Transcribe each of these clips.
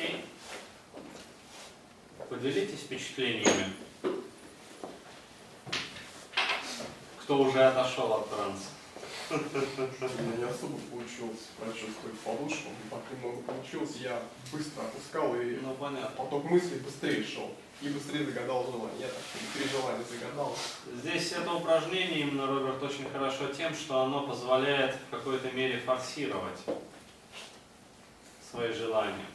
гостей. Поделитесь впечатлениями. Кто уже отошел от транса? Меня не особо получилось прочувствовать подушку, но так немного получилось. Я быстро опускал и Ну, понятно. поток мыслей быстрее шел. И быстрее загадал желание. Я так три желания загадал. Здесь это упражнение именно, Роберт, очень хорошо тем, что оно позволяет в какой-то мере форсировать свои желания.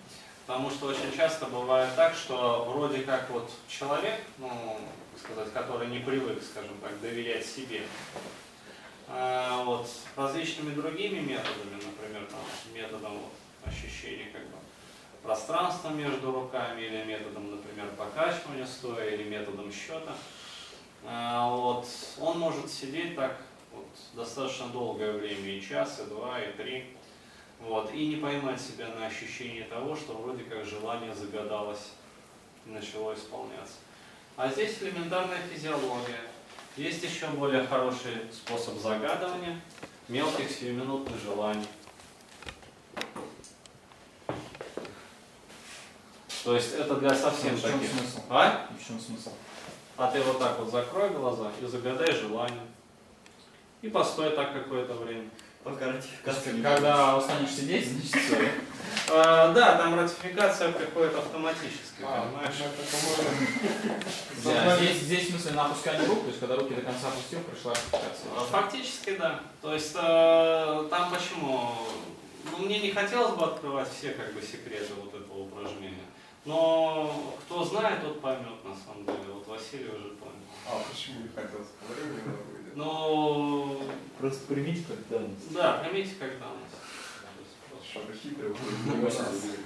Потому что очень часто бывает так, что вроде как вот человек, ну, сказать, который не привык, скажем так, доверять себе, а, вот, различными другими методами, например, там, методом вот, ощущения как бы пространства между руками или методом, например, покачивания стоя или методом счета, а, вот, он может сидеть так вот, достаточно долгое время, и час, и два, и три, вот, и не поймать себя на ощущение того, что вроде как желание загадалось и начало исполняться. А здесь элементарная физиология. Есть еще более хороший способ загадывания мелких сиюминутных желаний. То есть это для совсем В чем таких. смысл? А? В чем смысл? А ты вот так вот закрой глаза и загадай желание. И постой так какое-то время. Пока ратификация не Когда устанешь сидеть, значит все. А, да, там ратификация приходит автоматически, А, понимаешь? это, по-моему, Да, здесь, здесь в смысле на опускание рук, то есть когда руки до конца опустил, пришла ратификация. А, Фактически, да. То есть э, там почему? Ну, мне не хотелось бы открывать все как бы секреты вот этого упражнения. Но кто знает, тот поймет на самом деле. Вот Василий уже понял. А, почему не хотелось? Времени много Ну, Просто примите как данность. да, примите как данность. Хитрое.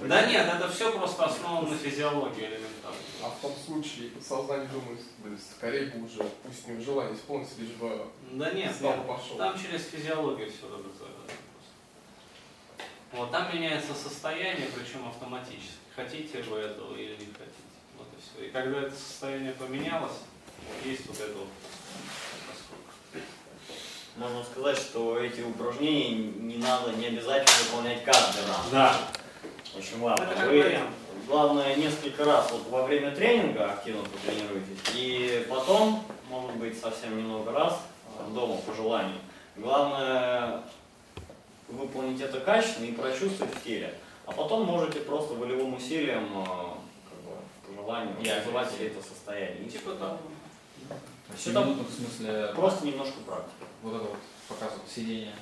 Да нет, это все просто основано на физиологии элементарно. А в том случае сознание думает, блин, скорее бы уже, пусть не желание исполнится, лишь бы Да нет, снова пошел. Там через физиологию все просто. Вот, там меняется состояние, причем автоматически. Хотите вы этого или не хотите. Вот и все. И когда это состояние поменялось, вот есть вот это вот. Можно сказать, что эти упражнения не надо, не обязательно выполнять каждый раз. Да. Очень важно. Вы, главное, несколько раз вот во время тренинга активно потренируйтесь. И потом, может быть, совсем немного раз э, дома по желанию. Главное выполнить это качественно и прочувствовать в теле. А потом можете просто волевым усилием, э, как бы, по желанию, офигел. это состояние. И Типа того. Вообще минутных в смысле Просто немножко практики. Вот это вот показывал сидение.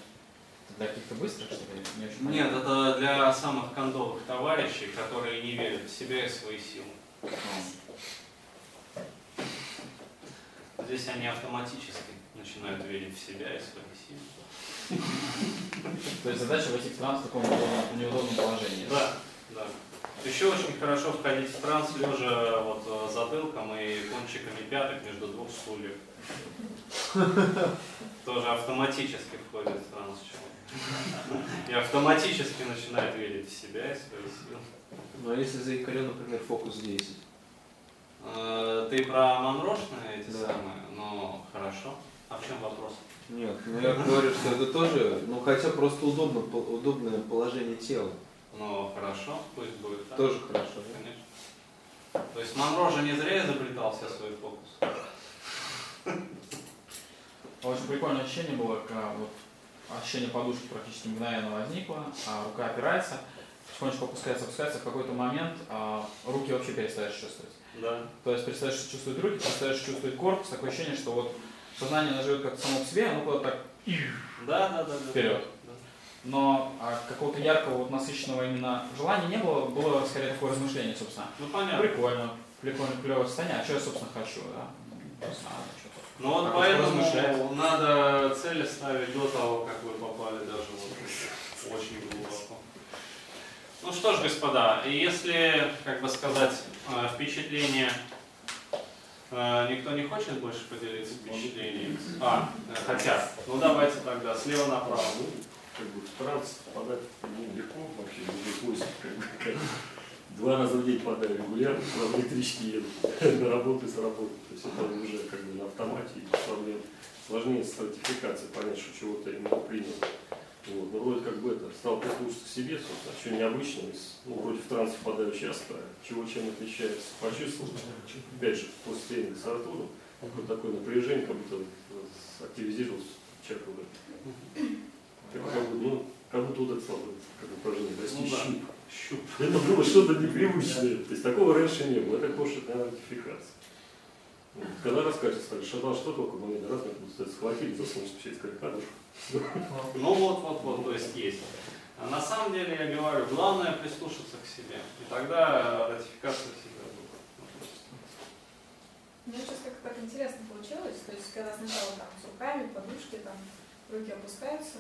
Это для каких-то быстрых, что ли? Не очень Нет, это для самых кондовых товарищей, которые не верят в себя и свои силы. Здесь они автоматически начинают верить в себя и свои силы. То есть задача войти в транс в таком неудобном- неудобном положении. Да, да. Еще очень хорошо входить в транс, лежа вот э, затылком и кончиками пяток между двух стульев. Тоже автоматически входит в транс человек. И автоматически начинает верить в себя и свои силы. Ну а если заикарен, например, фокус 10? Э, Ты про Монрошные эти Да. самые? Ну, хорошо. А в чем вопрос? Нет, ну я говорю, что это тоже, ну хотя просто удобно, удобное положение тела. Ну, хорошо, пусть будет так. Тоже хорошо. да? Конечно. То есть Монро же не зря изобретал все свой фокус. Очень прикольное ощущение было, когда вот ощущение подушки практически мгновенно возникло, а рука опирается, потихонечку опускается, опускается, в какой-то момент а, руки вообще перестаешь чувствовать. Да. То есть перестаешь чувствовать руки, перестаешь чувствовать корпус, такое ощущение, что вот сознание оно живет как само по себе, оно куда-то так Да, да, да. да. Вперед. Да. но а, какого-то яркого, вот, насыщенного именно желания не было, было скорее такое размышление, собственно. Ну, понятно. Прикольно, прикольно, клевое состояние, а что я, собственно, хочу, да? Не знаю, что-то. Ну вот поэтому надо цели ставить до того, как вы попали даже вот очень глубоко. Ну что ж, господа, если, как бы сказать, э, впечатление э, никто не хочет больше поделиться впечатлениями? А, э, хотят. Ну давайте тогда, слева направо. как бы в транс впадать ну, легко вообще, не как бы, как два раза в день падаю регулярно, на электричке еду, на работу и с работы. То есть это уже как бы на автомате и без проблем. Сложнее с ратификацией понять, что чего-то именно принял. Вот, ну, вроде как бы это, стал прислушаться к себе, собственно, что необычного, из, ну, вроде в транс впадаю часто, чего чем отличается, почувствовал, опять же, после тренинга с Артуром, вот такое напряжение, как будто активизировался человек. Как будто, ну, как будто вот это самое, как упражнение, прости, Ну да. Щуп. Это было что-то непривычное. То есть такого раньше не было. Это кошек на ратификации. Вот. Когда рассказывали, сказали, что что только мы раз мы тут кстати, схватили за солнечную сеть, сказали, кадушку. Ну вот, вот, вот, то есть есть. А на самом деле, я говорю, главное прислушаться к себе. И тогда ратификация всегда будет. Меня сейчас как-то так интересно получилось, то есть когда сначала там с руками, подушки, там руки опускаются,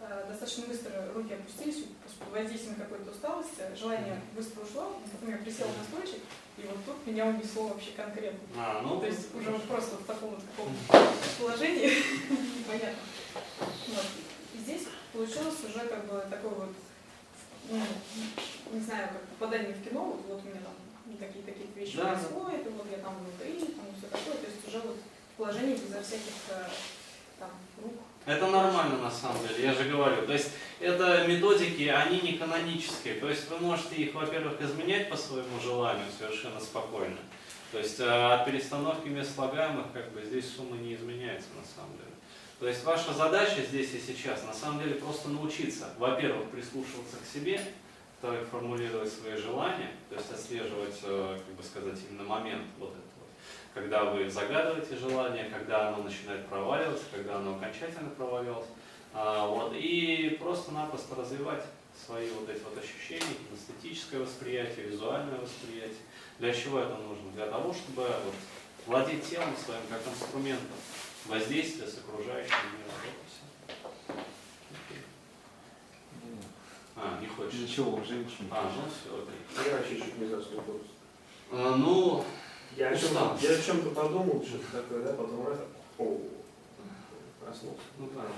э, достаточно быстро руки опустились, под воздействием какой-то усталости, желание быстро ушло, потом я присела на стульчик, и вот тут меня унесло вообще конкретно. А, ну, то есть уже вот просто в таком вот каком положении непонятно. Вот. И здесь получилось уже как бы такой вот, ну, не знаю, как попадание в кино, вот, вот у меня там такие такие вещи Да, да. происходят, и вот я там внутри, там все такое, то есть уже вот в положении безо всяких э, там рук. Это нормально на самом деле, я же говорю. То есть это методики, они не канонические. То есть вы можете их, во-первых, изменять по своему желанию совершенно спокойно. То есть э, от перестановки мест слагаемых как бы здесь сумма не изменяется на самом деле. То есть ваша задача здесь и сейчас на самом деле просто научиться, во-первых, прислушиваться к себе, во-вторых, формулировать свои желания, то есть отслеживать, э, как бы сказать, именно момент вот этого когда вы загадываете желание, когда оно начинает проваливаться, когда оно окончательно провалилось. А, вот, и просто-напросто развивать свои вот эти вот ощущения, эстетическое восприятие, визуальное восприятие. Для чего это нужно? Для того, чтобы вот, владеть телом своим как инструментом воздействия с окружающим миром. Вот. А, не хочешь? Ничего, уже ничего. А, ну все, окей. Я вообще чуть не заснул просто. А, ну, Я о, чем, Устал. я о чем-то подумал, что-то такое, да, потом раз, о, проснулся. ну правильно.